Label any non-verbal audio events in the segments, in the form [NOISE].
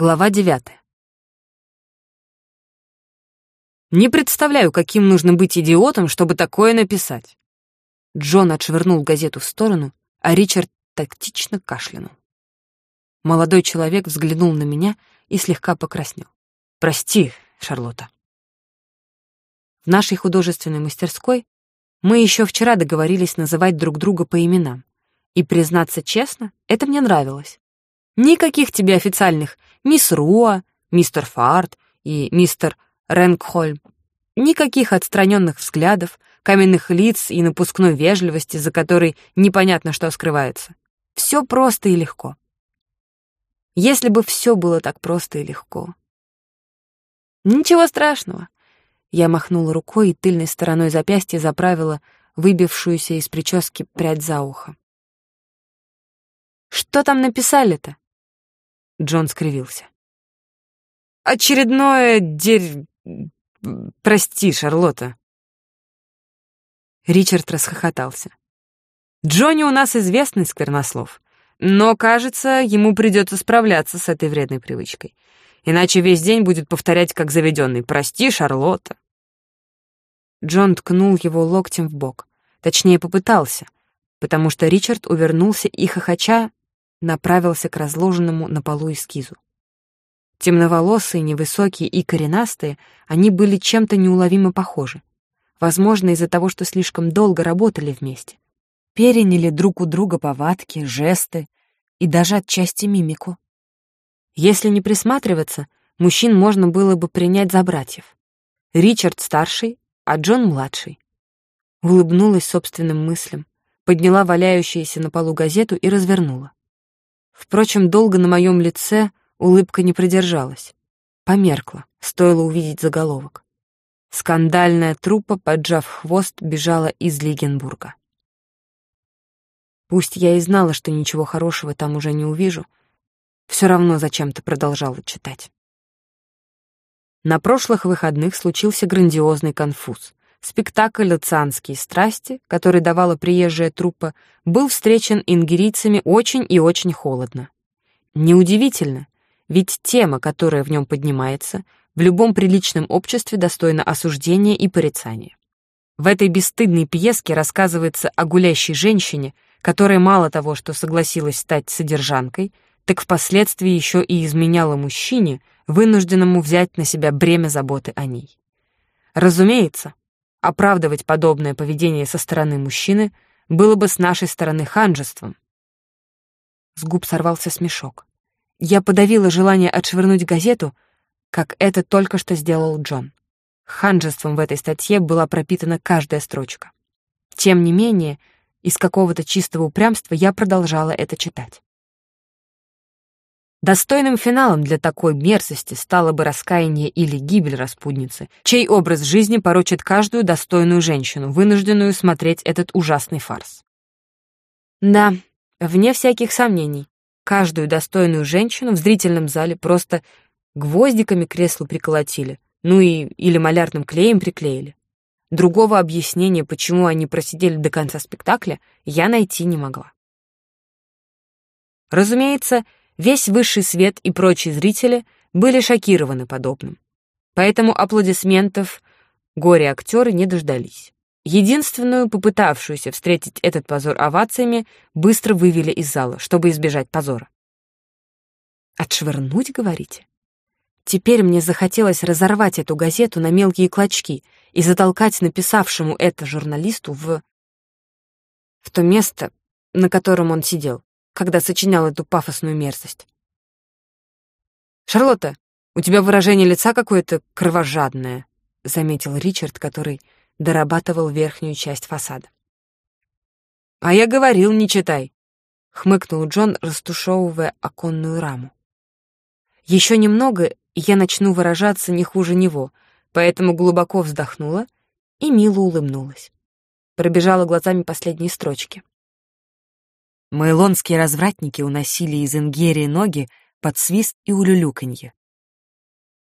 Глава девятая. Не представляю, каким нужно быть идиотом, чтобы такое написать. Джон отшвырнул газету в сторону, а Ричард тактично кашлянул. Молодой человек взглянул на меня и слегка покраснел. «Прости, Шарлотта». В нашей художественной мастерской мы еще вчера договорились называть друг друга по именам. И, признаться честно, это мне нравилось. Никаких тебе официальных мисс Руа, мистер Фарт и мистер Рэнкхольм. Никаких отстраненных взглядов, каменных лиц и напускной вежливости, за которой непонятно, что скрывается. Все просто и легко. Если бы все было так просто и легко. Ничего страшного. Я махнула рукой и тыльной стороной запястья заправила выбившуюся из прически прядь за ухо. «Что там написали-то?» Джон скривился. «Очередное дерь... Прости, Шарлотта». Ричард расхохотался. «Джонни у нас известный сквернослов, но, кажется, ему придется справляться с этой вредной привычкой. Иначе весь день будет повторять, как заведенный «Прости, Шарлотта». Джон ткнул его локтем в бок. Точнее, попытался, потому что Ричард увернулся и, хохоча, направился к разложенному на полу эскизу. Темноволосые, невысокие и коренастые, они были чем-то неуловимо похожи. Возможно, из-за того, что слишком долго работали вместе. Переняли друг у друга повадки, жесты и даже отчасти мимику. Если не присматриваться, мужчин можно было бы принять за братьев. Ричард старший, а Джон младший. Улыбнулась собственным мыслям, подняла валяющуюся на полу газету и развернула. Впрочем, долго на моем лице улыбка не продержалась. Померкла, стоило увидеть заголовок. Скандальная труппа, поджав хвост, бежала из Лигенбурга. Пусть я и знала, что ничего хорошего там уже не увижу, все равно зачем-то продолжала читать. На прошлых выходных случился грандиозный конфуз. Спектакль «Лацианские страсти», который давала приезжая труппа, был встречен ингерийцами очень и очень холодно. Неудивительно, ведь тема, которая в нем поднимается, в любом приличном обществе достойна осуждения и порицания. В этой бесстыдной пьеске рассказывается о гулящей женщине, которая мало того, что согласилась стать содержанкой, так впоследствии еще и изменяла мужчине, вынужденному взять на себя бремя заботы о ней. Разумеется, Оправдывать подобное поведение со стороны мужчины было бы с нашей стороны ханжеством. С губ сорвался смешок. Я подавила желание отшвырнуть газету, как это только что сделал Джон. Ханжеством в этой статье была пропитана каждая строчка. Тем не менее, из какого-то чистого упрямства я продолжала это читать. Достойным финалом для такой мерзости стало бы раскаяние или гибель распутницы, чей образ жизни порочит каждую достойную женщину, вынужденную смотреть этот ужасный фарс. Да, вне всяких сомнений, каждую достойную женщину в зрительном зале просто гвоздиками к креслу приколотили, ну и или малярным клеем приклеили. Другого объяснения, почему они просидели до конца спектакля, я найти не могла. Разумеется, Весь высший свет и прочие зрители были шокированы подобным. Поэтому аплодисментов горе-актеры не дождались. Единственную, попытавшуюся встретить этот позор овациями, быстро вывели из зала, чтобы избежать позора. «Отшвырнуть, говорите?» Теперь мне захотелось разорвать эту газету на мелкие клочки и затолкать написавшему это журналисту в... в то место, на котором он сидел когда сочинял эту пафосную мерзость. «Шарлотта, у тебя выражение лица какое-то кровожадное», — заметил Ричард, который дорабатывал верхнюю часть фасада. «А я говорил, не читай», — хмыкнул Джон, растушевывая оконную раму. «Еще немного, и я начну выражаться не хуже него, поэтому глубоко вздохнула и мило улыбнулась. Пробежала глазами последние строчки. Мейлонские развратники уносили из Ингерии ноги под свист и улюлюканье.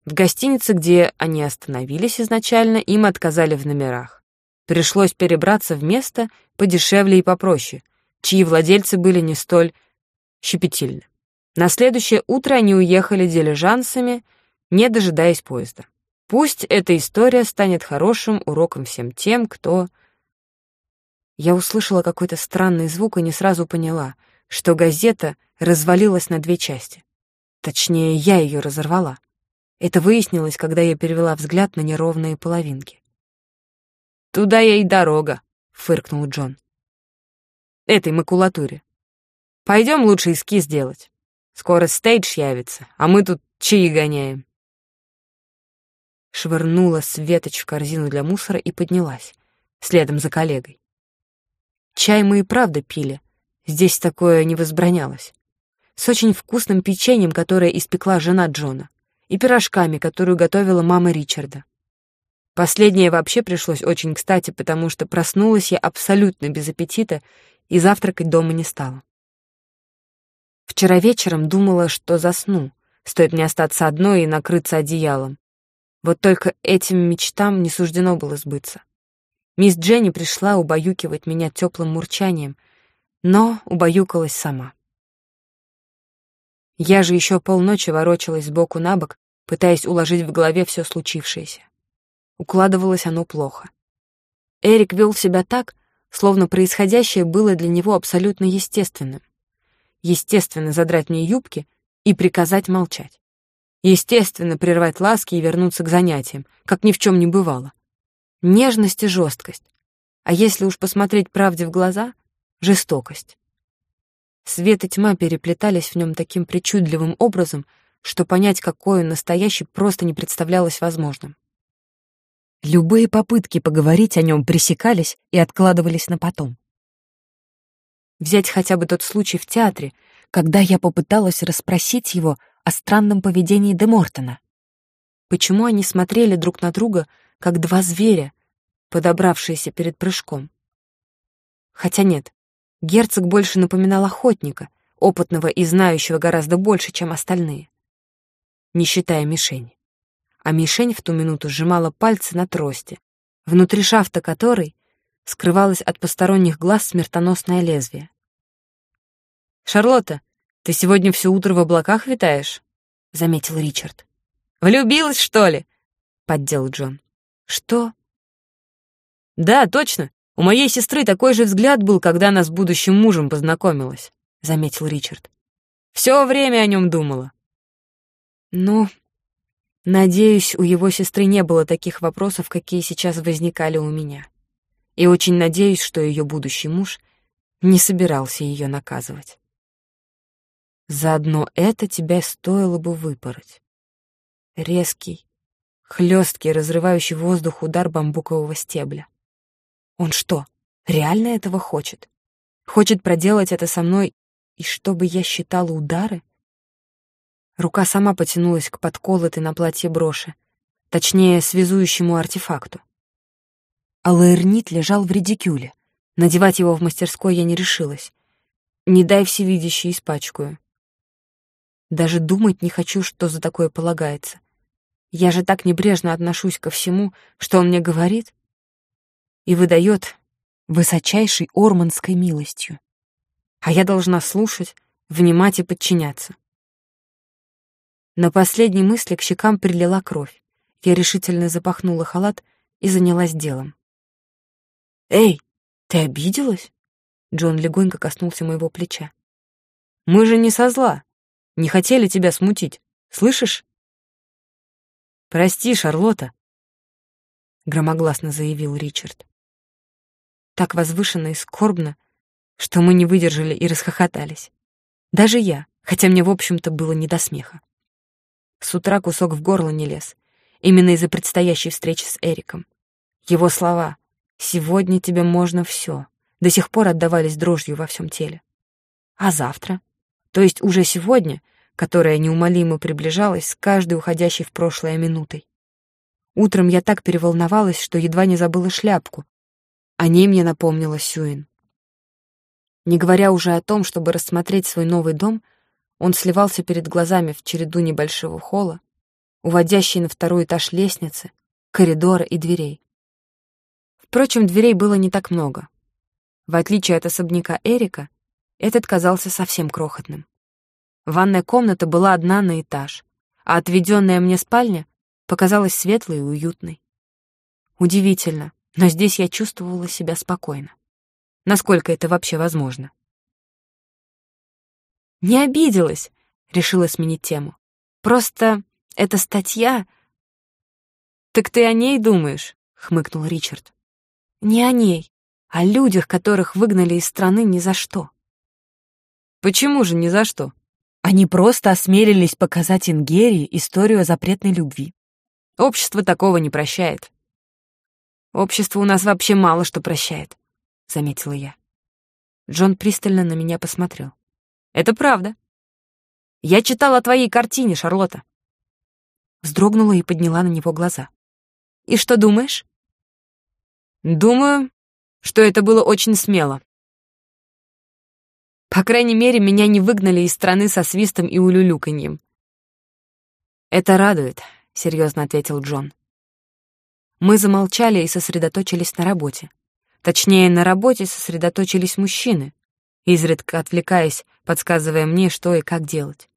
В гостинице, где они остановились изначально, им отказали в номерах. Пришлось перебраться в место подешевле и попроще, чьи владельцы были не столь щепетильны. На следующее утро они уехали дилижансами, не дожидаясь поезда. Пусть эта история станет хорошим уроком всем тем, кто... Я услышала какой-то странный звук и не сразу поняла, что газета развалилась на две части. Точнее, я ее разорвала. Это выяснилось, когда я перевела взгляд на неровные половинки. «Туда ей дорога», — фыркнул Джон. «Этой макулатуре. Пойдем лучше эскиз делать. Скоро стейдж явится, а мы тут чаи гоняем». Швырнула светоч в корзину для мусора и поднялась, следом за коллегой. Чай мы и правда пили, здесь такое не возбранялось. С очень вкусным печеньем, которое испекла жена Джона и пирожками, которую готовила мама Ричарда. Последнее вообще пришлось очень кстати, потому что проснулась я абсолютно без аппетита и завтракать дома не стала. Вчера вечером думала, что засну, стоит мне остаться одной и накрыться одеялом. Вот только этим мечтам не суждено было сбыться. Мисс Дженни пришла убаюкивать меня теплым мурчанием, но убаюкалась сама. Я же еще полночи ворочалась сбоку на бок, пытаясь уложить в голове все случившееся. Укладывалось оно плохо. Эрик вел себя так, словно происходящее было для него абсолютно естественным. Естественно задрать мне юбки и приказать молчать. Естественно прервать ласки и вернуться к занятиям, как ни в чем не бывало. Нежность и жесткость. А если уж посмотреть правде в глаза — жестокость. Свет и тьма переплетались в нем таким причудливым образом, что понять, какой он настоящий, просто не представлялось возможным. Любые попытки поговорить о нем пресекались и откладывались на потом. Взять хотя бы тот случай в театре, когда я попыталась расспросить его о странном поведении Де Мортона. Почему они смотрели друг на друга, как два зверя, подобравшиеся перед прыжком? Хотя нет, Герцог больше напоминал охотника, опытного и знающего гораздо больше, чем остальные. Не считая мишени. А мишень в ту минуту сжимала пальцы на трости, внутри шафта которой скрывалось от посторонних глаз смертоносное лезвие. «Шарлотта, ты сегодня все утро в облаках витаешь?» — заметил Ричард. «Влюбилась, что ли?» — поддел Джон. «Что?» «Да, точно. У моей сестры такой же взгляд был, когда она с будущим мужем познакомилась», — заметил Ричард. «Все время о нем думала». «Ну, надеюсь, у его сестры не было таких вопросов, какие сейчас возникали у меня. И очень надеюсь, что ее будущий муж не собирался ее наказывать. Заодно это тебя стоило бы выпороть. Резкий, хлесткий, разрывающий воздух удар бамбукового стебля. Он что, реально этого хочет? Хочет проделать это со мной, и чтобы я считала удары? Рука сама потянулась к подколотой на платье броши, точнее, связующему артефакту. Алаэрнит лежал в редикюле. Надевать его в мастерской я не решилась. Не дай всевидящий испачкаю. Даже думать не хочу, что за такое полагается. Я же так небрежно отношусь ко всему, что он мне говорит и выдает высочайшей орманской милостью. А я должна слушать, внимать и подчиняться. На последней мысли к щекам прилила кровь. Я решительно запахнула халат и занялась делом. «Эй, ты обиделась?» Джон легонько коснулся моего плеча. «Мы же не со зла. Не хотели тебя смутить. Слышишь?» «Прости, Шарлотта», — громогласно заявил Ричард так возвышенно и скорбно, что мы не выдержали и расхохотались. Даже я, хотя мне, в общем-то, было не до смеха. С утра кусок в горло не лез, именно из-за предстоящей встречи с Эриком. Его слова «Сегодня тебе можно все» до сих пор отдавались дрожью во всем теле. А завтра? То есть уже сегодня, которая неумолимо приближалась с каждой уходящей в прошлое минутой. Утром я так переволновалась, что едва не забыла шляпку, о ней мне напомнила Сюин. Не говоря уже о том, чтобы рассмотреть свой новый дом, он сливался перед глазами в череду небольшого холла, уводящей на второй этаж лестницы, коридора и дверей. Впрочем, дверей было не так много. В отличие от особняка Эрика, этот казался совсем крохотным. Ванная комната была одна на этаж, а отведенная мне спальня показалась светлой и уютной. Удивительно, но здесь я чувствовала себя спокойно. Насколько это вообще возможно? «Не обиделась», — решила сменить тему. «Просто эта статья...» «Так ты о ней думаешь?» — хмыкнул Ричард. «Не о ней, о людях, которых выгнали из страны ни за что». «Почему же ни за что?» Они просто осмелились показать Ингерии историю о запретной любви. Общество такого не прощает. Общество у нас вообще мало что прощает, заметила я. Джон пристально на меня посмотрел. Это правда. Я читала о твоей картине, Шарлотта. Вздрогнула и подняла на него глаза. И что думаешь? Думаю, что это было очень смело. По крайней мере, меня не выгнали из страны со свистом и улюлюканьем. «Это радует», — серьезно ответил Джон. Мы замолчали и сосредоточились на работе. Точнее, на работе сосредоточились мужчины, изредка отвлекаясь, подсказывая мне, что и как делать.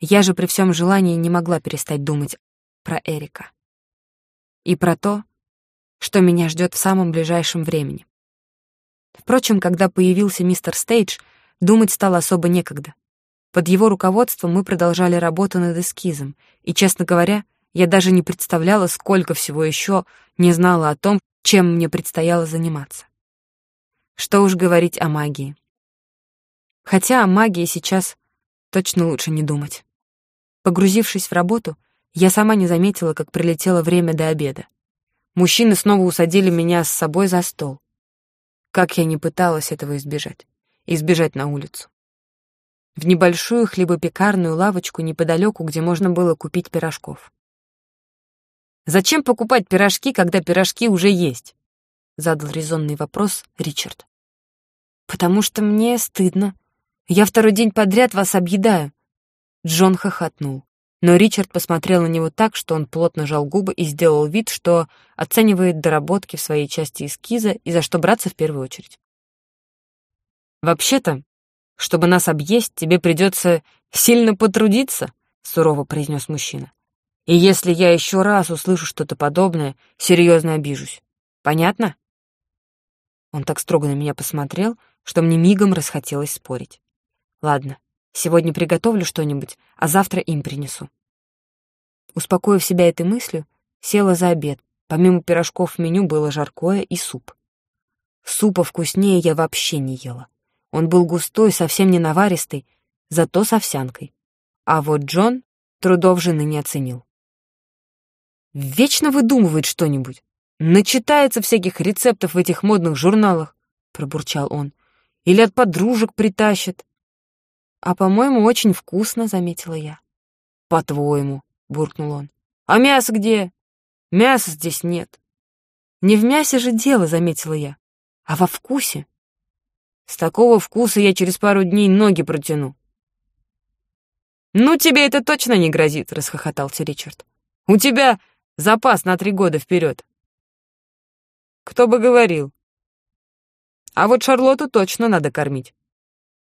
Я же при всем желании не могла перестать думать про Эрика. И про то, что меня ждет в самом ближайшем времени. Впрочем, когда появился мистер Стейдж, Думать стало особо некогда. Под его руководством мы продолжали работу над эскизом, и, честно говоря, я даже не представляла, сколько всего еще не знала о том, чем мне предстояло заниматься. Что уж говорить о магии. Хотя о магии сейчас точно лучше не думать. Погрузившись в работу, я сама не заметила, как прилетело время до обеда. Мужчины снова усадили меня с собой за стол. Как я не пыталась этого избежать и сбежать на улицу. В небольшую хлебопекарную лавочку неподалеку, где можно было купить пирожков. «Зачем покупать пирожки, когда пирожки уже есть?» — задал резонный вопрос Ричард. «Потому что мне стыдно. Я второй день подряд вас объедаю». Джон хохотнул. Но Ричард посмотрел на него так, что он плотно жал губы и сделал вид, что оценивает доработки в своей части эскиза и за что браться в первую очередь. «Вообще-то, чтобы нас объесть, тебе придется сильно потрудиться», — сурово произнес мужчина. «И если я еще раз услышу что-то подобное, серьезно обижусь. Понятно?» Он так строго на меня посмотрел, что мне мигом расхотелось спорить. «Ладно, сегодня приготовлю что-нибудь, а завтра им принесу». Успокоив себя этой мыслью, села за обед. Помимо пирожков в меню было жаркое и суп. Супа вкуснее я вообще не ела. Он был густой, совсем не наваристый, зато с овсянкой. А вот Джон трудов жены не оценил. «Вечно выдумывает что-нибудь. Начитается всяких рецептов в этих модных журналах», — пробурчал он. «Или от подружек притащит». «А, по-моему, очень вкусно», — заметила я. «По-твоему», — буркнул он. «А мясо где?» «Мяса здесь нет». «Не в мясе же дело», — заметила я, — «а во вкусе». С такого вкуса я через пару дней ноги протяну. «Ну, тебе это точно не грозит», — расхохотался Ричард. «У тебя запас на три года вперед». «Кто бы говорил». «А вот Шарлотту точно надо кормить.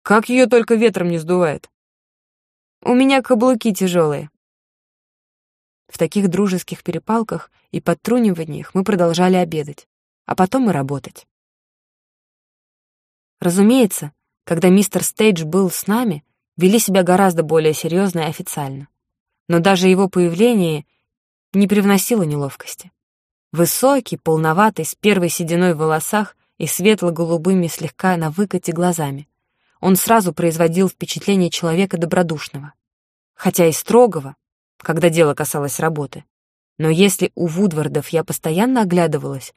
Как ее только ветром не сдувает». «У меня каблуки тяжелые». В таких дружеских перепалках и подтруниваниях мы продолжали обедать, а потом и работать. Разумеется, когда мистер Стейдж был с нами, вели себя гораздо более серьезно и официально. Но даже его появление не привносило неловкости. Высокий, полноватый, с первой сединой в волосах и светло-голубыми слегка на выкате глазами. Он сразу производил впечатление человека добродушного. Хотя и строгого, когда дело касалось работы. Но если у Вудвардов я постоянно оглядывалась,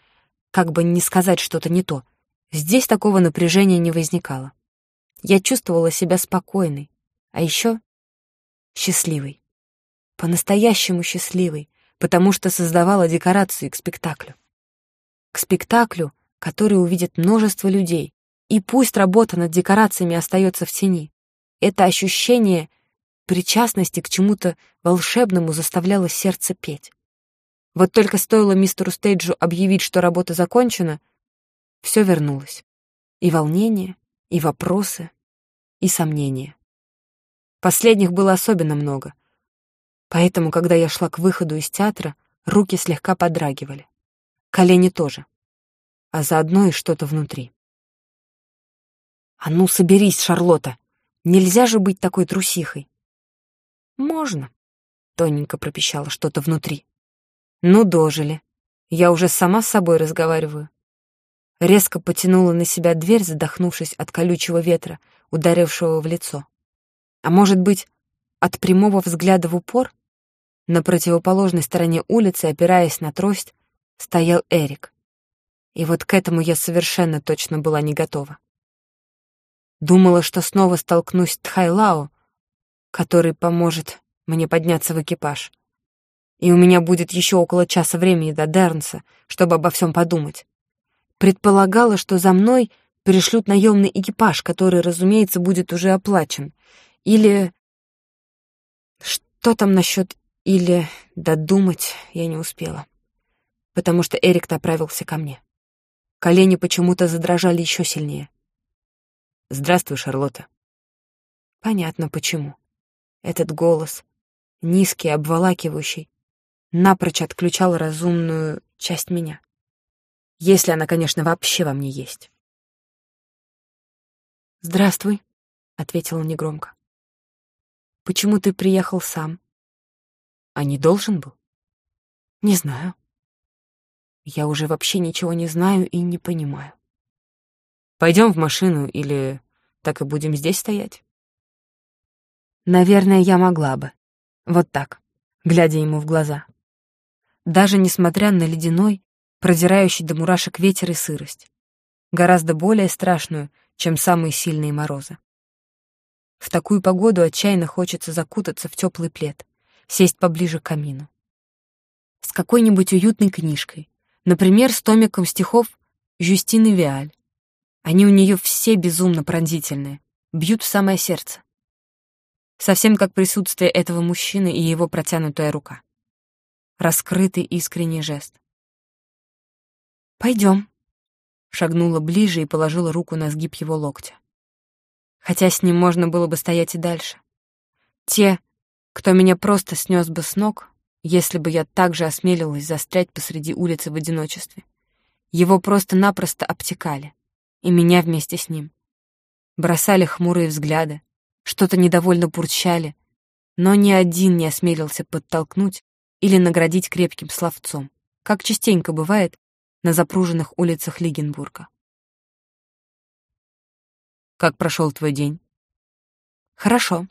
как бы не сказать что-то не то, Здесь такого напряжения не возникало. Я чувствовала себя спокойной, а еще счастливой. По-настоящему счастливой, потому что создавала декорации к спектаклю. К спектаклю, который увидит множество людей, и пусть работа над декорациями остается в тени. Это ощущение причастности к чему-то волшебному заставляло сердце петь. Вот только стоило мистеру Стейджу объявить, что работа закончена, все вернулось. И волнение, и вопросы, и сомнения. Последних было особенно много. Поэтому, когда я шла к выходу из театра, руки слегка подрагивали. Колени тоже. А заодно и что-то внутри. «А ну, соберись, Шарлотта! Нельзя же быть такой трусихой!» «Можно», — тоненько пропищало что-то внутри. «Ну, дожили. Я уже сама с собой разговариваю». Резко потянула на себя дверь, задохнувшись от колючего ветра, ударившего в лицо. А может быть, от прямого взгляда в упор? На противоположной стороне улицы, опираясь на трость, стоял Эрик. И вот к этому я совершенно точно была не готова. Думала, что снова столкнусь с Тхайлао, который поможет мне подняться в экипаж. И у меня будет еще около часа времени до Дернса, чтобы обо всем подумать. Предполагала, что за мной пришлют наемный экипаж, который, разумеется, будет уже оплачен. Или... Что там насчет «или» додумать я не успела. Потому что Эрик направился ко мне. Колени почему-то задрожали еще сильнее. «Здравствуй, Шарлотта». Понятно, почему. Этот голос, низкий, обволакивающий, напрочь отключал разумную часть меня. Если она, конечно, вообще во мне есть. «Здравствуй», — ответила негромко. «Почему ты приехал сам?» «А не должен был?» «Не знаю. Я уже вообще ничего не знаю и не понимаю». «Пойдем в машину или так и будем здесь стоять?» Наверное, я могла бы. Вот так, глядя ему в глаза. Даже несмотря на ледяной, продирающий до мурашек ветер и сырость. Гораздо более страшную, чем самые сильные морозы. В такую погоду отчаянно хочется закутаться в теплый плед, сесть поближе к камину. С какой-нибудь уютной книжкой, например, с томиком стихов Жюстины Виаль. Они у нее все безумно пронзительные, бьют в самое сердце совсем как присутствие этого мужчины и его протянутая рука. Раскрытый искренний жест. «Пойдем», — шагнула ближе и положила руку на сгиб его локтя. Хотя с ним можно было бы стоять и дальше. Те, кто меня просто снес бы с ног, если бы я также осмелилась застрять посреди улицы в одиночестве. Его просто-напросто обтекали, и меня вместе с ним. Бросали хмурые взгляды, что-то недовольно бурчали, но ни один не осмелился подтолкнуть или наградить крепким словцом, как частенько бывает на запруженных улицах Лигенбурга. «Как прошел твой день?» «Хорошо».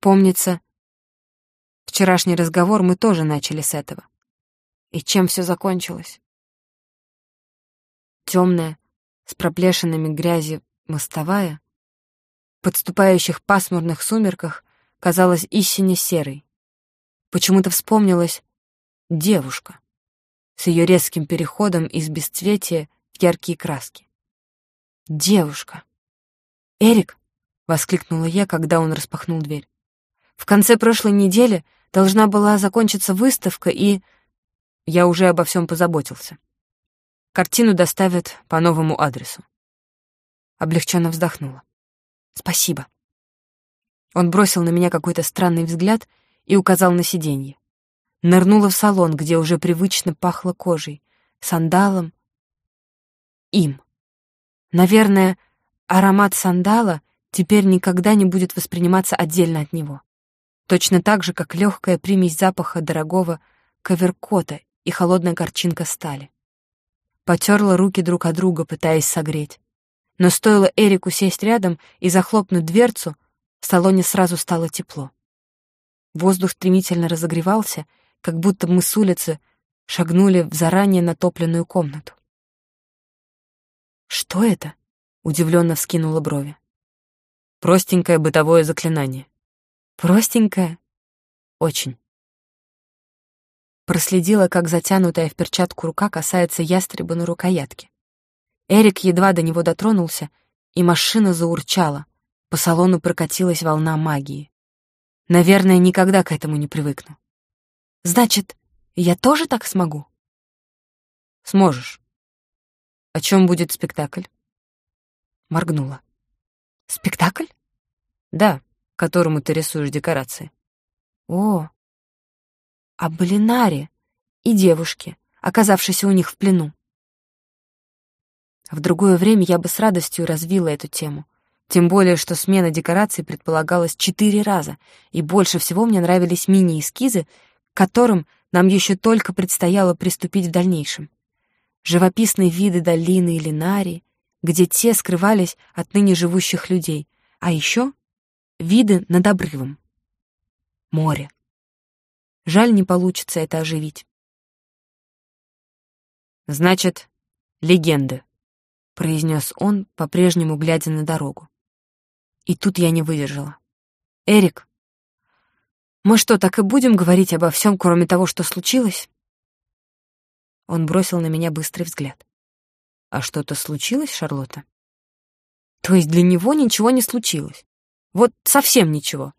Помнится, вчерашний разговор мы тоже начали с этого. И чем все закончилось? Темная, с проплешинами грязи мостовая, подступающих пасмурных сумерках казалась истине серой. Почему-то вспомнилась девушка с ее резким переходом из бесцветия в яркие краски. Девушка. «Эрик!» — воскликнула я, когда он распахнул дверь. «В конце прошлой недели должна была закончиться выставка, и...» Я уже обо всем позаботился. Картину доставят по новому адресу. Облегченно вздохнула. «Спасибо». Он бросил на меня какой-то странный взгляд и указал на сиденье. Нырнула в салон, где уже привычно пахло кожей, сандалом, им. Наверное, аромат сандала теперь никогда не будет восприниматься отдельно от него. Точно так же, как легкая примесь запаха дорогого коверкота и холодная горчинка стали. Потерла руки друг от друга, пытаясь согреть. Но стоило Эрику сесть рядом и захлопнуть дверцу, в салоне сразу стало тепло. Воздух стремительно разогревался, как будто мы с улицы шагнули в заранее натопленную комнату. «Что это?» — удивленно вскинула брови. «Простенькое бытовое заклинание». «Простенькое?» «Очень». Проследила, как затянутая в перчатку рука касается ястреба на рукоятке. Эрик едва до него дотронулся, и машина заурчала. По салону прокатилась волна магии. Наверное, никогда к этому не привыкну. Значит, я тоже так смогу? Сможешь. О чем будет спектакль? Моргнула. Спектакль? Да, которому ты рисуешь декорации. О, а Болинаре и девушки, оказавшиеся у них в плену. В другое время я бы с радостью развила эту тему. Тем более, что смена декораций предполагалась четыре раза, и больше всего мне нравились мини-эскизы, которым нам еще только предстояло приступить в дальнейшем. Живописные виды долины и линарии, где те скрывались от ныне живущих людей, а еще виды над обрывом. Море. Жаль, не получится это оживить. «Значит, легенды», — произнес он, по-прежнему глядя на дорогу. И тут я не выдержала. «Эрик, мы что, так и будем говорить обо всем, кроме того, что случилось?» Он бросил на меня быстрый взгляд. «А что-то случилось, Шарлотта?» «То есть для него ничего не случилось? Вот совсем ничего?»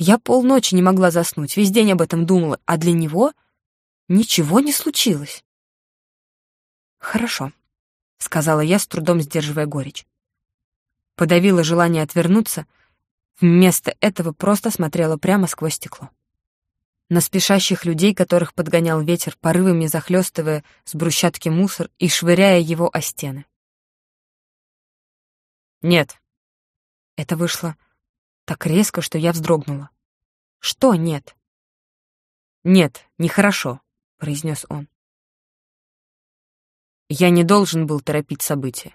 Я полночи не могла заснуть, весь день об этом думала, а для него ничего не случилось. «Хорошо», — сказала я, с трудом сдерживая горечь. Подавила желание отвернуться, вместо этого просто смотрела прямо сквозь стекло. На спешащих людей, которых подгонял ветер, порывами захлестывая с брусчатки мусор и швыряя его о стены. «Нет». Это вышло так резко, что я вздрогнула. «Что нет?» «Нет, нехорошо», — произнес он. «Я не должен был торопить события.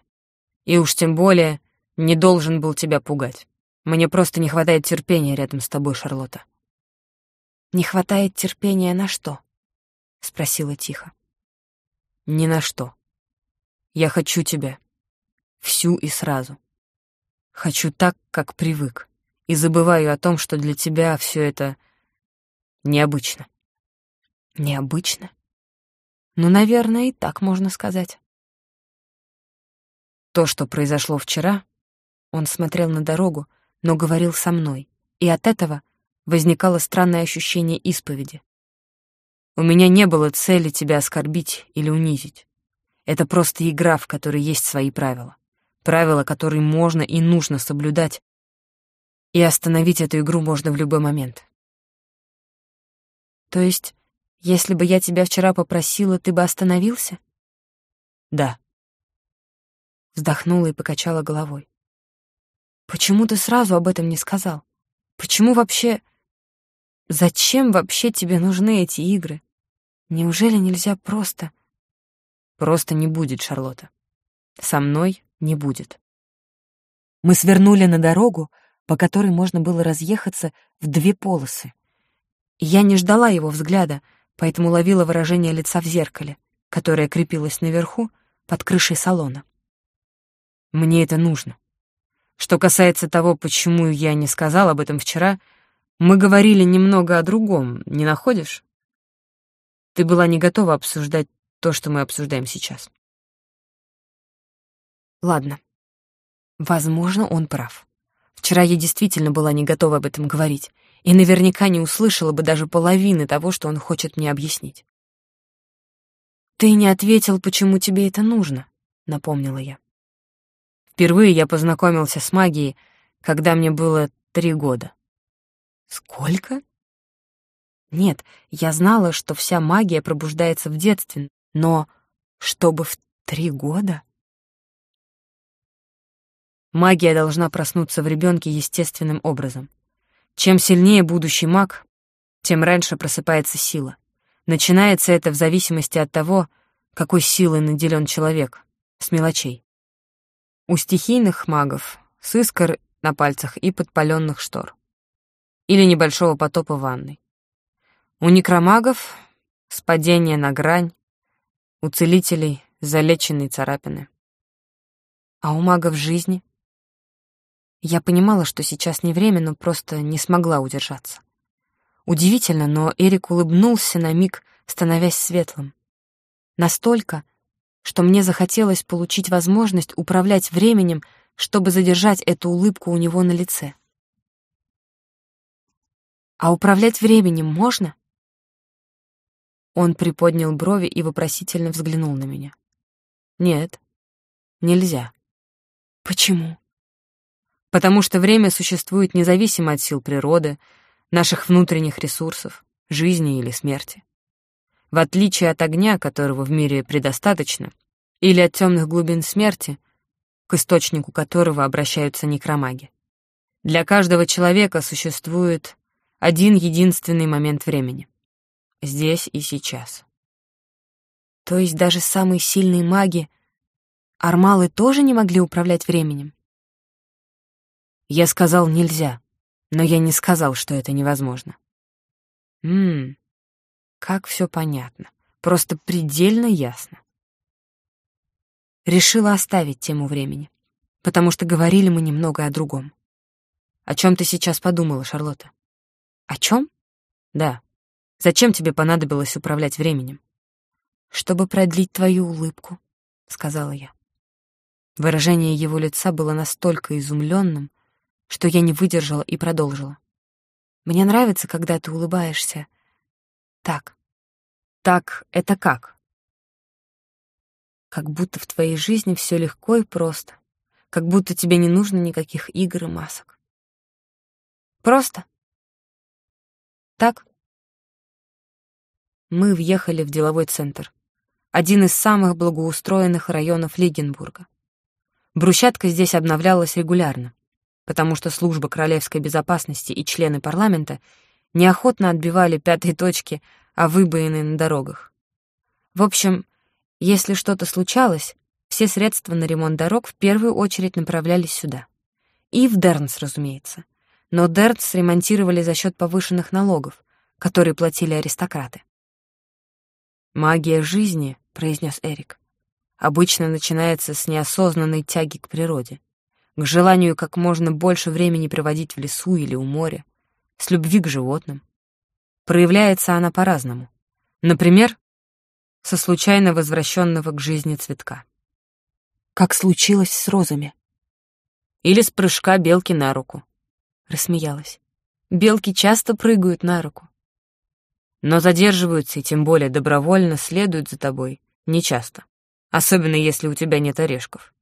И уж тем более не должен был тебя пугать. Мне просто не хватает терпения рядом с тобой, Шарлотта». «Не хватает терпения на что?» — спросила тихо. «Ни на что. Я хочу тебя. Всю и сразу. Хочу так, как привык и забываю о том, что для тебя все это необычно. Необычно? Ну, наверное, и так можно сказать. То, что произошло вчера, он смотрел на дорогу, но говорил со мной, и от этого возникало странное ощущение исповеди. У меня не было цели тебя оскорбить или унизить. Это просто игра, в которой есть свои правила. Правила, которые можно и нужно соблюдать, и остановить эту игру можно в любой момент. То есть, если бы я тебя вчера попросила, ты бы остановился? Да. Вздохнула и покачала головой. Почему ты сразу об этом не сказал? Почему вообще... Зачем вообще тебе нужны эти игры? Неужели нельзя просто... Просто не будет, Шарлотта. Со мной не будет. Мы свернули на дорогу, по которой можно было разъехаться в две полосы. я не ждала его взгляда, поэтому ловила выражение лица в зеркале, которое крепилось наверху, под крышей салона. Мне это нужно. Что касается того, почему я не сказал об этом вчера, мы говорили немного о другом, не находишь? Ты была не готова обсуждать то, что мы обсуждаем сейчас. Ладно. Возможно, он прав. Вчера я действительно была не готова об этом говорить и наверняка не услышала бы даже половины того, что он хочет мне объяснить. «Ты не ответил, почему тебе это нужно», — напомнила я. Впервые я познакомился с магией, когда мне было три года. Сколько? Нет, я знала, что вся магия пробуждается в детстве, но чтобы в три года? Магия должна проснуться в ребенке естественным образом. Чем сильнее будущий маг, тем раньше просыпается сила. Начинается это в зависимости от того, какой силой наделен человек, с мелочей. У стихийных магов — с искр на пальцах и подпаленных штор. Или небольшого потопа ванной. У некромагов — с падения на грань, у целителей — залеченные царапины. А у магов жизни — я понимала, что сейчас не время, но просто не смогла удержаться. Удивительно, но Эрик улыбнулся на миг, становясь светлым. Настолько, что мне захотелось получить возможность управлять временем, чтобы задержать эту улыбку у него на лице. «А управлять временем можно?» Он приподнял брови и вопросительно взглянул на меня. «Нет, нельзя». «Почему?» Потому что время существует независимо от сил природы, наших внутренних ресурсов, жизни или смерти. В отличие от огня, которого в мире предостаточно, или от темных глубин смерти, к источнику которого обращаются некромаги. Для каждого человека существует один единственный момент времени. Здесь и сейчас. То есть даже самые сильные маги, армалы тоже не могли управлять временем? Я сказал «нельзя», но я не сказал, что это невозможно. Ммм, как все понятно, просто предельно ясно. Решила оставить тему времени, потому что говорили мы немного о другом. О чем ты сейчас подумала, Шарлотта? О чем? Да. Зачем тебе понадобилось управлять временем? Чтобы продлить твою улыбку, сказала я. Выражение его лица было настолько изумленным, что я не выдержала и продолжила. Мне нравится, когда ты улыбаешься. Так. Так — это как? Как будто в твоей жизни все легко и просто. Как будто тебе не нужно никаких игр и масок. Просто. Так. Мы въехали в деловой центр. Один из самых благоустроенных районов Лигенбурга. Брусчатка здесь обновлялась регулярно, потому что служба королевской безопасности и члены парламента неохотно отбивали пятые точки о выбоины на дорогах. В общем, если что-то случалось, все средства на ремонт дорог в первую очередь направлялись сюда. И в Дернс, разумеется. Но Дернс ремонтировали за счет повышенных налогов, которые платили аристократы. «Магия жизни», — произнес Эрик, — «обычно начинается с неосознанной тяги к природе, к желанию как можно больше времени проводить в лесу или у моря, с любви к животным. Проявляется она по-разному. Например, со случайно возвращенного к жизни цветка. Как случилось с розами. Или с прыжка белки на руку. Рассмеялась. Белки часто прыгают на руку. Но задерживаются и тем более добровольно следуют за тобой нечасто. Особенно если у тебя нет орешков.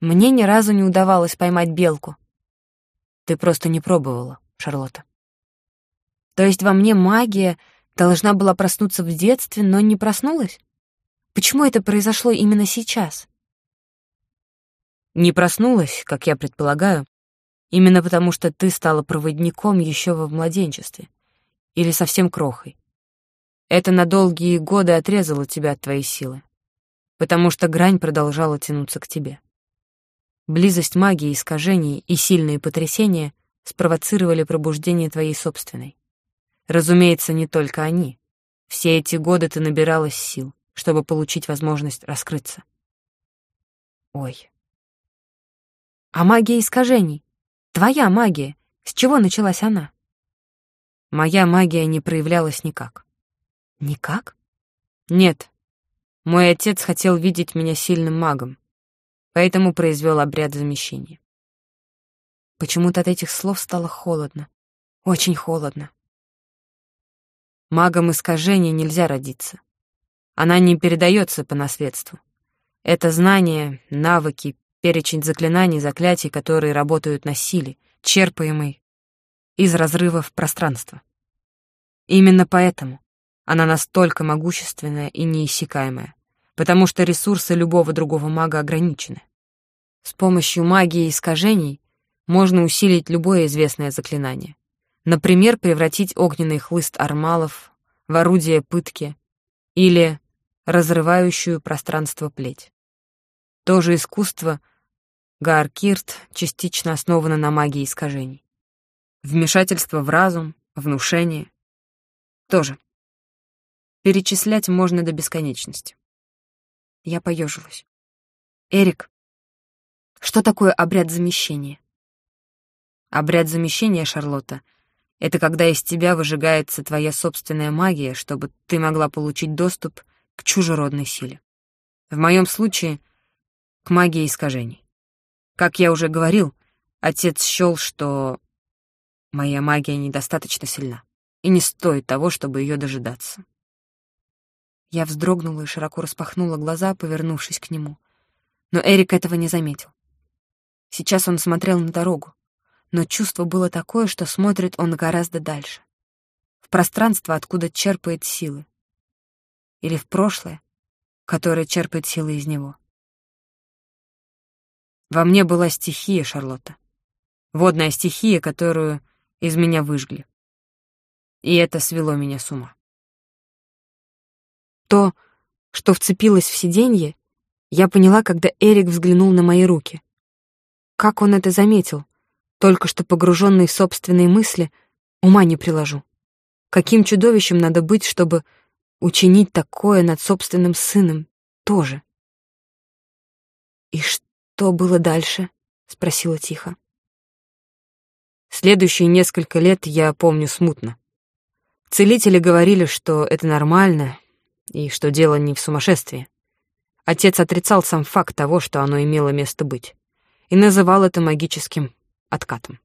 Мне ни разу не удавалось поймать белку. Ты просто не пробовала, Шарлотта. То есть во мне магия Должна была проснуться в детстве, но не проснулась? Почему это произошло именно сейчас? Не проснулась, как я предполагаю, именно потому что ты стала проводником еще во младенчестве. Или совсем крохой. Это на долгие годы отрезало тебя от твоей силы, потому что грань продолжала тянуться к тебе. Близость магии, искажений и сильные потрясения спровоцировали пробуждение твоей собственной. Разумеется, не только они. Все эти годы ты набиралась сил, чтобы получить возможность раскрыться. Ой. А магия искажений? Твоя магия. С чего началась она? Моя магия не проявлялась никак. Никак? Нет. Мой отец хотел видеть меня сильным магом, поэтому произвел обряд замещения. Почему-то от этих слов стало холодно. Очень холодно. Магом искажения нельзя родиться. Она не передается по наследству. Это знания, навыки, перечень заклинаний, заклятий, которые работают на силе, черпаемой из разрывов пространства. Именно поэтому она настолько могущественная и неиссякаемая, потому что ресурсы любого другого мага ограничены. С помощью магии искажений можно усилить любое известное заклинание. Например, превратить огненный хлыст армалов в орудие пытки или разрывающую пространство плеть. То же искусство Гааркирт частично основано на магии искажений. Вмешательство в разум, внушение. Тоже. Перечислять можно до бесконечности. Я поежилась. Эрик, что такое обряд замещения? Обряд замещения, Шарлотта — это когда из тебя выжигается твоя собственная магия, чтобы ты могла получить доступ к чужеродной силе. В моем случае — к магии искажений. Как я уже говорил, отец счел, что моя магия недостаточно сильна и не стоит того, чтобы ее дожидаться. Я вздрогнула и широко распахнула глаза, повернувшись к нему. Но Эрик этого не заметил. Сейчас он смотрел на дорогу, но чувство было такое, что смотрит он гораздо дальше. В пространство, откуда черпает силы. Или в прошлое, которое черпает силы из него. Во мне была стихия, Шарлотта. Водная стихия, которую из меня выжгли. И это свело меня с ума. То, что вцепилось в сиденье, я поняла, когда Эрик взглянул на мои руки. Как он это заметил? Только что погруженный в собственные мысли, ума не приложу. Каким чудовищем надо быть, чтобы учинить такое над собственным сыном тоже? «И что было дальше?» — спросила тихо. Следующие несколько лет я помню смутно. Целители говорили, что это нормально и что дело не в сумасшествии. Отец отрицал сам факт того, что оно имело место быть, и называл это магическим откатом.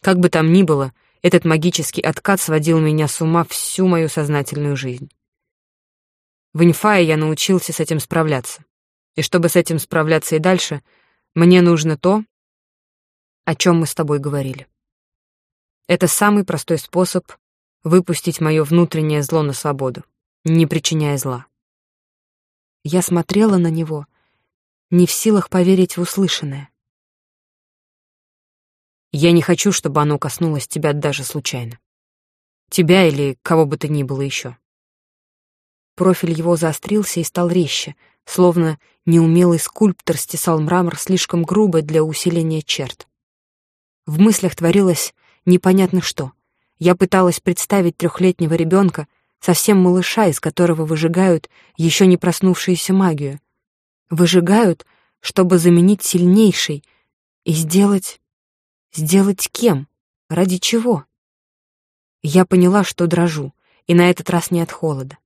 Как бы там ни было, этот магический откат сводил меня с ума всю мою сознательную жизнь. В инфае я научился с этим справляться. И чтобы с этим справляться и дальше, мне нужно то, о чем мы с тобой говорили. Это самый простой способ выпустить мое внутреннее зло на свободу, не причиняя зла. Я смотрела на него, не в силах поверить в услышанное. Я не хочу, чтобы оно коснулось тебя даже случайно. Тебя или кого бы то ни было еще. Профиль его заострился и стал резче, словно неумелый скульптор стесал мрамор слишком грубо для усиления черт. В мыслях творилось непонятно что. Я пыталась представить трехлетнего ребенка, совсем малыша, из которого выжигают еще не проснувшуюся магию. Выжигают, чтобы заменить сильнейшей и сделать... Сделать кем? Ради чего? Я поняла, что дрожу, и на этот раз не от холода.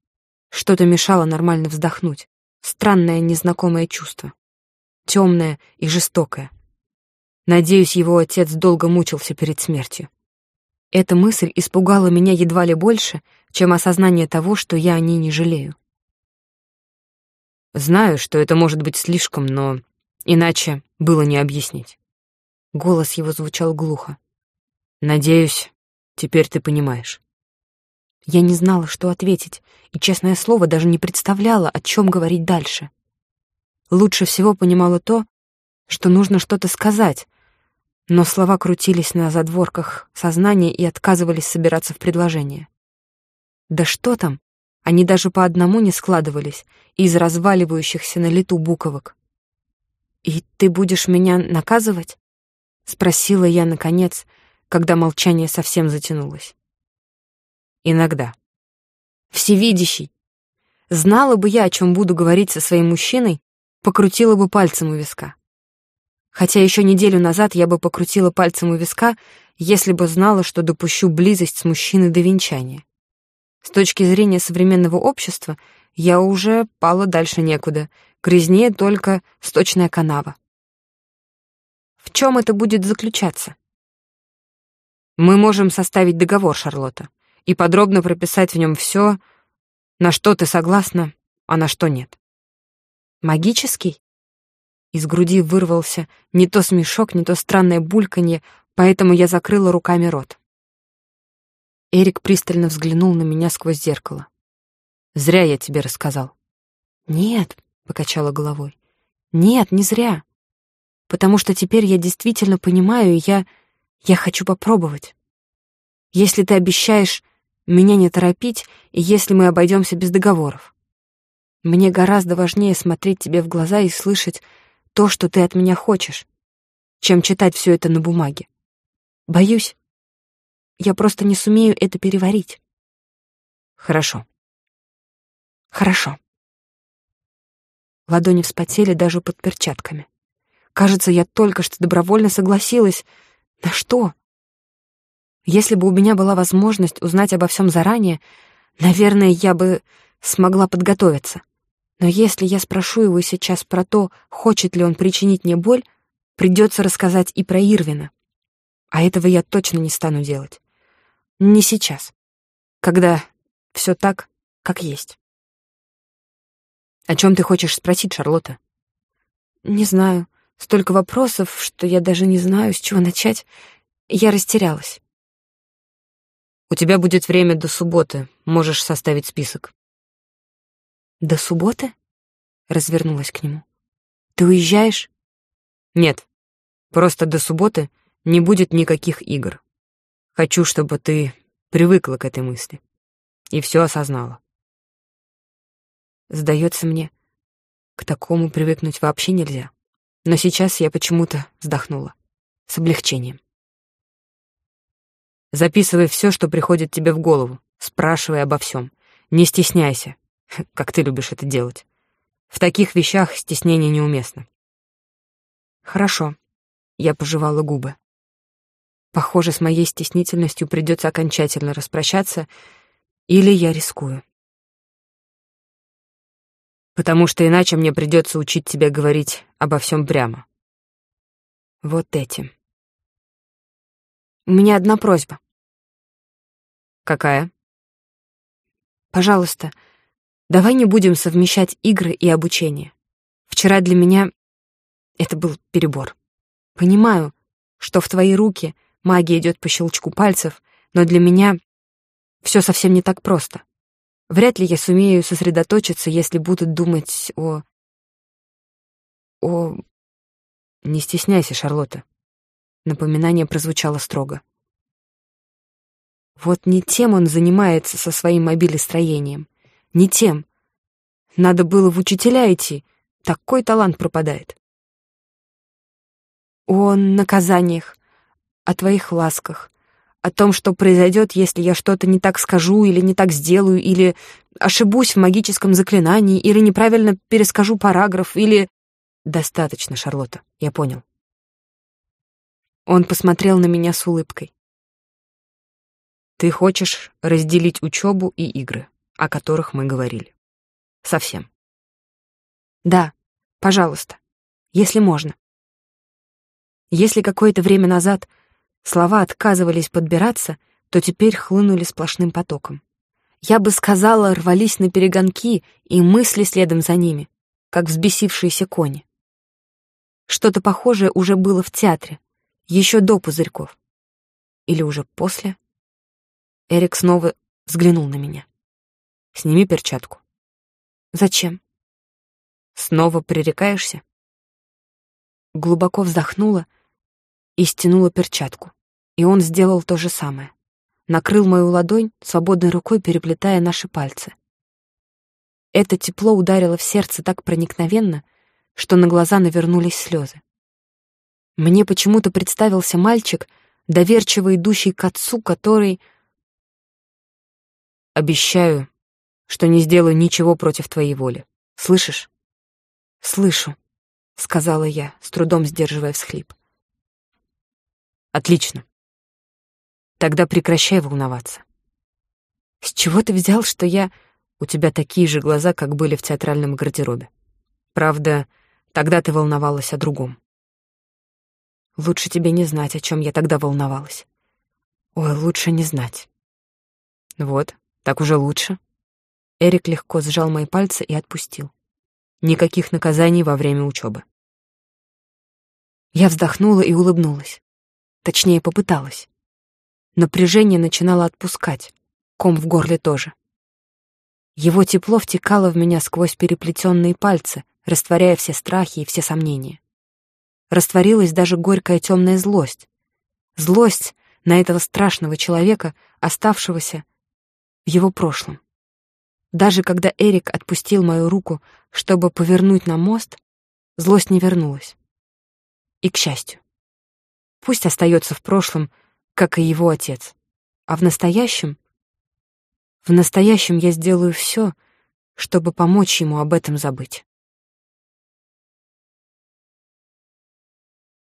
Что-то мешало нормально вздохнуть. Странное незнакомое чувство. Темное и жестокое. Надеюсь, его отец долго мучился перед смертью. Эта мысль испугала меня едва ли больше, чем осознание того, что я о ней не жалею. Знаю, что это может быть слишком, но иначе было не объяснить. Голос его звучал глухо. Надеюсь, теперь ты понимаешь. Я не знала, что ответить, и, честное слово, даже не представляла, о чем говорить дальше. Лучше всего понимала то, что нужно что-то сказать, но слова крутились на задворках сознания и отказывались собираться в предложение. Да что там, они даже по одному не складывались из разваливающихся на лету буковок. «И ты будешь меня наказывать?» — спросила я, наконец, когда молчание совсем затянулось. «Иногда». «Всевидящий! Знала бы я, о чем буду говорить со своим мужчиной, покрутила бы пальцем у виска. Хотя еще неделю назад я бы покрутила пальцем у виска, если бы знала, что допущу близость с мужчиной до венчания. С точки зрения современного общества я уже пала дальше некуда, грязнее только сточная канава. В чем это будет заключаться? Мы можем составить договор, Шарлотта, и подробно прописать в нем все, на что ты согласна, а на что нет. Магический? Из груди вырвался не то смешок, не то странное бульканье, поэтому я закрыла руками рот. Эрик пристально взглянул на меня сквозь зеркало. «Зря я тебе рассказал». «Нет», — покачала головой. «Нет, не зря. Потому что теперь я действительно понимаю, и я... я хочу попробовать. Если ты обещаешь меня не торопить, и если мы обойдемся без договоров. Мне гораздо важнее смотреть тебе в глаза и слышать, то, что ты от меня хочешь, чем читать все это на бумаге. Боюсь, я просто не сумею это переварить. Хорошо. Хорошо. Ладони вспотели даже под перчатками. Кажется, я только что добровольно согласилась. На что? Если бы у меня была возможность узнать обо всем заранее, наверное, я бы смогла подготовиться. Но если я спрошу его сейчас про то, хочет ли он причинить мне боль, придется рассказать и про Ирвина. А этого я точно не стану делать. Не сейчас, когда все так, как есть. О чем ты хочешь спросить, Шарлотта? Не знаю. Столько вопросов, что я даже не знаю, с чего начать. Я растерялась. У тебя будет время до субботы. Можешь составить список. До субботы? Развернулась к нему. Ты уезжаешь? Нет. Просто до субботы не будет никаких игр. Хочу, чтобы ты привыкла к этой мысли и все осознала. Сдается мне, к такому привыкнуть вообще нельзя. Но сейчас я почему-то вздохнула. С облегчением. Записывай все, что приходит тебе в голову. Спрашивай обо всем. Не стесняйся, [LAUGHS] как ты любишь это делать. В таких вещах стеснение неуместно. Хорошо. Я пожевала губы. Похоже, с моей стеснительностью придется окончательно распрощаться, или я рискую. Потому что иначе мне придется учить тебя говорить обо всем прямо. Вот этим. У меня одна просьба. Какая? Пожалуйста, давай не будем совмещать игры и обучение. Вчера для меня это был перебор. Понимаю, что в твои руки магия идет по щелчку пальцев, но для меня все совсем не так просто. Вряд ли я сумею сосредоточиться, если буду думать о... о... Не стесняйся, Шарлотта. Напоминание прозвучало строго. Вот не тем он занимается со своим мобилестроением. Не тем. Надо было в учителя идти. Такой талант пропадает. О наказаниях, о твоих ласках, о том, что произойдет, если я что-то не так скажу или не так сделаю, или ошибусь в магическом заклинании, или неправильно перескажу параграф, или... Достаточно, Шарлотта, я понял. Он посмотрел на меня с улыбкой. Ты хочешь разделить учебу и игры, о которых мы говорили. Совсем. Да, пожалуйста, если можно. Если какое-то время назад слова отказывались подбираться, то теперь хлынули сплошным потоком. Я бы сказала, рвались на перегонки и мысли следом за ними, как взбесившиеся кони. Что-то похожее уже было в театре, еще до пузырьков. Или уже после? Эрик снова взглянул на меня. «Сними перчатку». «Зачем?» «Снова пререкаешься?» Глубоко вздохнула и стянула перчатку. И он сделал то же самое. Накрыл мою ладонь, свободной рукой переплетая наши пальцы. Это тепло ударило в сердце так проникновенно, что на глаза навернулись слезы. Мне почему-то представился мальчик, доверчиво идущий к отцу, который... Обещаю, что не сделаю ничего против твоей воли. Слышишь? Слышу, сказала я, с трудом сдерживая всхлип. Отлично. Тогда прекращай волноваться. С чего ты взял, что я... У тебя такие же глаза, как были в театральном гардеробе. Правда, тогда ты волновалась о другом. Лучше тебе не знать, о чем я тогда волновалась. Ой, лучше не знать. Вот, так уже лучше. Эрик легко сжал мои пальцы и отпустил. Никаких наказаний во время учебы. Я вздохнула и улыбнулась. Точнее, попыталась. Напряжение начинало отпускать, ком в горле тоже. Его тепло втекало в меня сквозь переплетенные пальцы, растворяя все страхи и все сомнения растворилась даже горькая темная злость. Злость на этого страшного человека, оставшегося в его прошлом. Даже когда Эрик отпустил мою руку, чтобы повернуть на мост, злость не вернулась. И к счастью. Пусть остается в прошлом, как и его отец. А в настоящем... В настоящем я сделаю все, чтобы помочь ему об этом забыть.